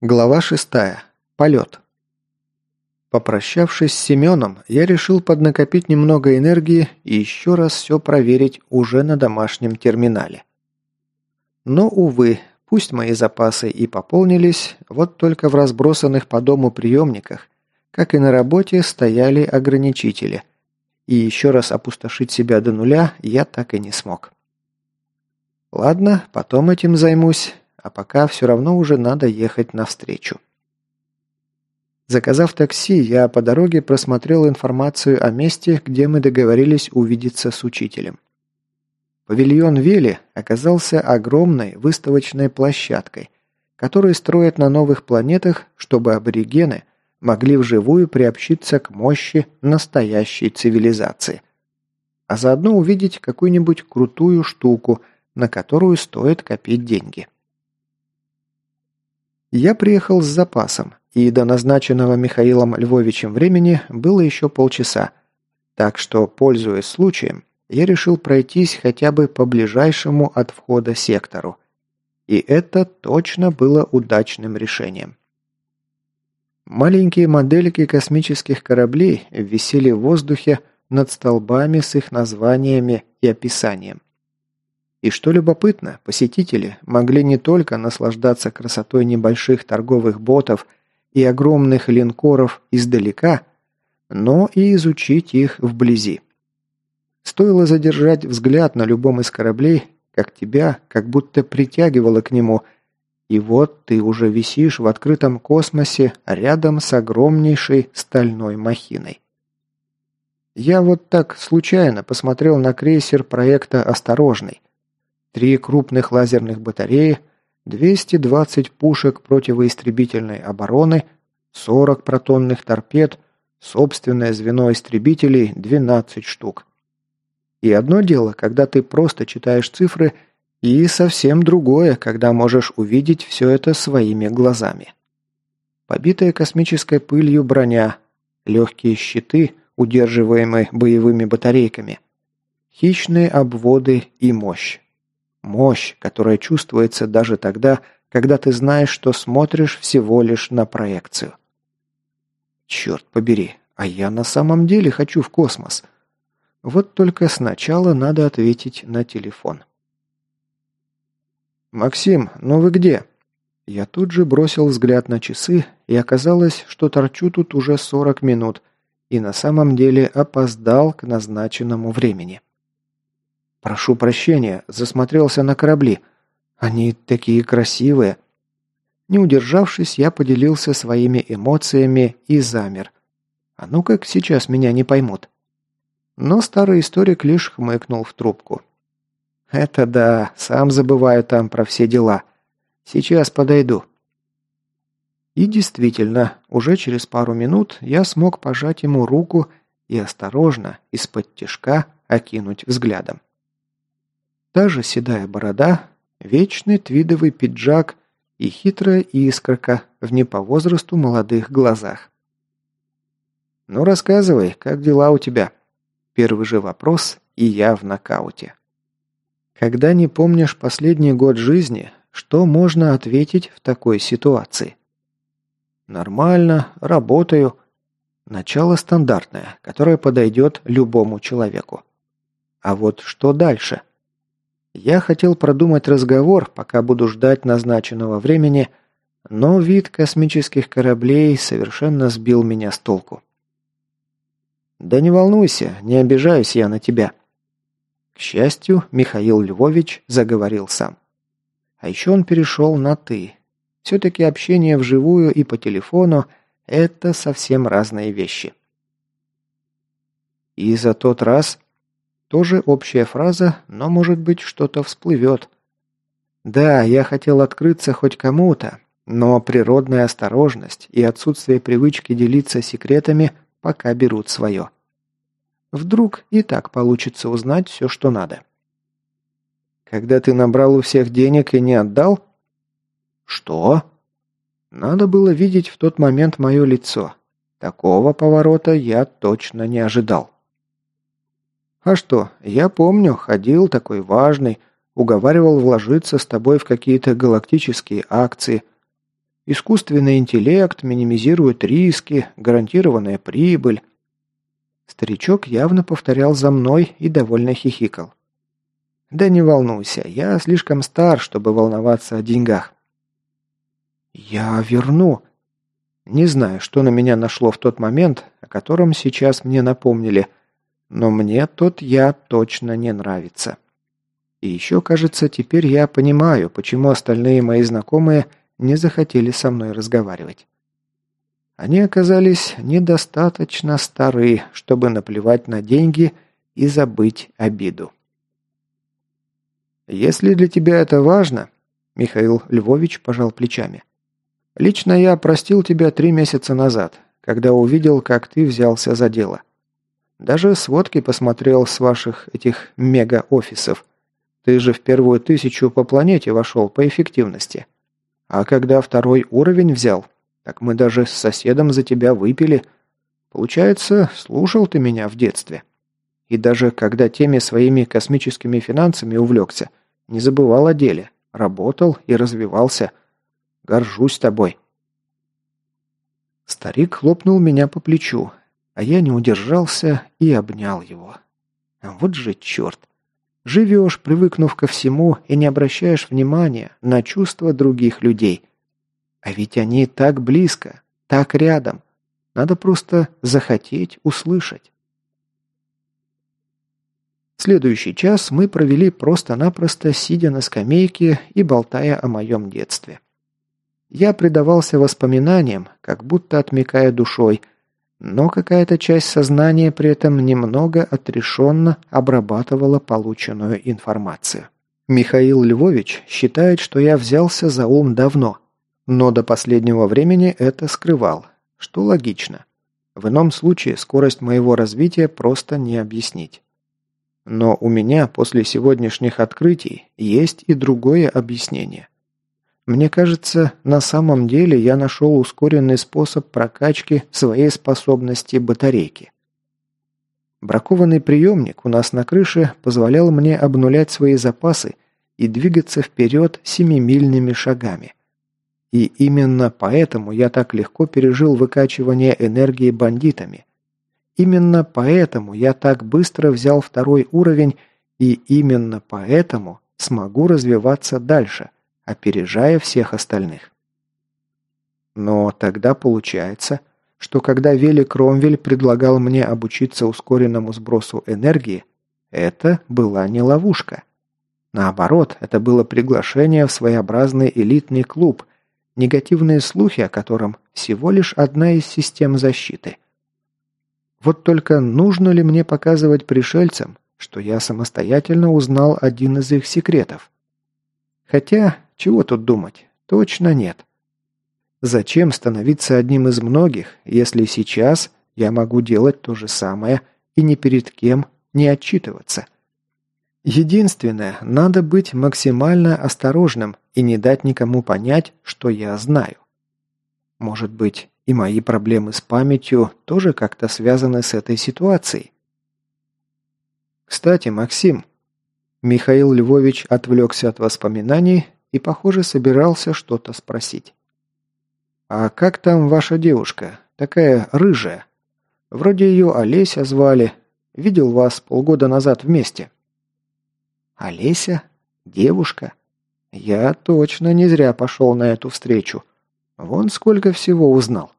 Глава шестая. Полет. Попрощавшись с Семеном, я решил поднакопить немного энергии и еще раз все проверить уже на домашнем терминале. Но, увы, пусть мои запасы и пополнились, вот только в разбросанных по дому приемниках, как и на работе, стояли ограничители, и еще раз опустошить себя до нуля я так и не смог. Ладно, потом этим займусь, а пока все равно уже надо ехать навстречу. Заказав такси, я по дороге просмотрел информацию о месте, где мы договорились увидеться с учителем. Павильон Вели оказался огромной выставочной площадкой, которую строят на новых планетах, чтобы аборигены могли вживую приобщиться к мощи настоящей цивилизации. А заодно увидеть какую-нибудь крутую штуку, на которую стоит копить деньги. Я приехал с запасом, и до назначенного Михаилом Львовичем времени было еще полчаса. Так что, пользуясь случаем, я решил пройтись хотя бы по ближайшему от входа сектору. И это точно было удачным решением. Маленькие модельки космических кораблей висели в воздухе над столбами с их названиями и описанием. И что любопытно, посетители могли не только наслаждаться красотой небольших торговых ботов и огромных линкоров издалека, но и изучить их вблизи. Стоило задержать взгляд на любом из кораблей, как тебя как будто притягивало к нему, и вот ты уже висишь в открытом космосе рядом с огромнейшей стальной махиной. Я вот так случайно посмотрел на крейсер проекта «Осторожный», три крупных лазерных батареи, 220 пушек противоистребительной обороны, 40 протонных торпед, собственное звено истребителей 12 штук. И одно дело, когда ты просто читаешь цифры, и совсем другое, когда можешь увидеть все это своими глазами. Побитая космической пылью броня, легкие щиты, удерживаемые боевыми батарейками, хищные обводы и мощь. Мощь, которая чувствуется даже тогда, когда ты знаешь, что смотришь всего лишь на проекцию. Черт побери, а я на самом деле хочу в космос. Вот только сначала надо ответить на телефон. «Максим, ну вы где?» Я тут же бросил взгляд на часы, и оказалось, что торчу тут уже 40 минут, и на самом деле опоздал к назначенному времени. Прошу прощения, засмотрелся на корабли. Они такие красивые. Не удержавшись, я поделился своими эмоциями и замер. А ну как сейчас меня не поймут. Но старый историк лишь хмыкнул в трубку. «Это да, сам забываю там про все дела. Сейчас подойду». И действительно, уже через пару минут я смог пожать ему руку и осторожно, из-под тишка, окинуть взглядом. Та же седая борода, вечный твидовый пиджак и хитрая искорка в не по возрасту молодых глазах. «Ну, рассказывай, как дела у тебя?» Первый же вопрос, и я в нокауте. Когда не помнишь последний год жизни, что можно ответить в такой ситуации? Нормально, работаю. Начало стандартное, которое подойдет любому человеку. А вот что дальше? Я хотел продумать разговор, пока буду ждать назначенного времени, но вид космических кораблей совершенно сбил меня с толку. «Да не волнуйся, не обижаюсь я на тебя». К счастью, Михаил Львович заговорил сам. А еще он перешел на «ты». Все-таки общение вживую и по телефону – это совсем разные вещи. И за тот раз тоже общая фраза, но, может быть, что-то всплывет. Да, я хотел открыться хоть кому-то, но природная осторожность и отсутствие привычки делиться секретами пока берут свое. Вдруг и так получится узнать все, что надо. Когда ты набрал у всех денег и не отдал? Что? Надо было видеть в тот момент мое лицо. Такого поворота я точно не ожидал. А что, я помню, ходил такой важный, уговаривал вложиться с тобой в какие-то галактические акции. Искусственный интеллект минимизирует риски, гарантированная прибыль. Старичок явно повторял за мной и довольно хихикал. «Да не волнуйся, я слишком стар, чтобы волноваться о деньгах». «Я верну». Не знаю, что на меня нашло в тот момент, о котором сейчас мне напомнили, но мне тот я точно не нравится. И еще, кажется, теперь я понимаю, почему остальные мои знакомые не захотели со мной разговаривать. Они оказались недостаточно стары, чтобы наплевать на деньги и забыть обиду. «Если для тебя это важно», — Михаил Львович пожал плечами, «лично я простил тебя три месяца назад, когда увидел, как ты взялся за дело. Даже сводки посмотрел с ваших этих мега-офисов. Ты же в первую тысячу по планете вошел по эффективности. А когда второй уровень взял, так мы даже с соседом за тебя выпили. Получается, слушал ты меня в детстве. И даже когда теми своими космическими финансами увлекся, не забывал о деле, работал и развивался. Горжусь тобой. Старик хлопнул меня по плечу, а я не удержался и обнял его. Вот же черт! Живешь, привыкнув ко всему, и не обращаешь внимания на чувства других людей. А ведь они так близко, так рядом. Надо просто захотеть услышать. Следующий час мы провели просто-напросто сидя на скамейке и болтая о моем детстве. Я предавался воспоминаниям, как будто отмекая душой, но какая-то часть сознания при этом немного отрешенно обрабатывала полученную информацию. Михаил Львович считает, что я взялся за ум давно – но до последнего времени это скрывал, что логично. В ином случае скорость моего развития просто не объяснить. Но у меня после сегодняшних открытий есть и другое объяснение. Мне кажется, на самом деле я нашел ускоренный способ прокачки своей способности батарейки. Бракованный приемник у нас на крыше позволял мне обнулять свои запасы и двигаться вперед семимильными шагами. И именно поэтому я так легко пережил выкачивание энергии бандитами. Именно поэтому я так быстро взял второй уровень, и именно поэтому смогу развиваться дальше, опережая всех остальных. Но тогда получается, что когда Вели Кромвель предлагал мне обучиться ускоренному сбросу энергии, это была не ловушка. Наоборот, это было приглашение в своеобразный элитный клуб – негативные слухи о котором всего лишь одна из систем защиты. Вот только нужно ли мне показывать пришельцам, что я самостоятельно узнал один из их секретов? Хотя, чего тут думать, точно нет. Зачем становиться одним из многих, если сейчас я могу делать то же самое и ни перед кем не отчитываться? Единственное, надо быть максимально осторожным и не дать никому понять, что я знаю. Может быть, и мои проблемы с памятью тоже как-то связаны с этой ситуацией? Кстати, Максим, Михаил Львович отвлекся от воспоминаний и, похоже, собирался что-то спросить. «А как там ваша девушка? Такая рыжая. Вроде ее Олеся звали. Видел вас полгода назад вместе». Олеся? Девушка? Я точно не зря пошел на эту встречу. Вон сколько всего узнал.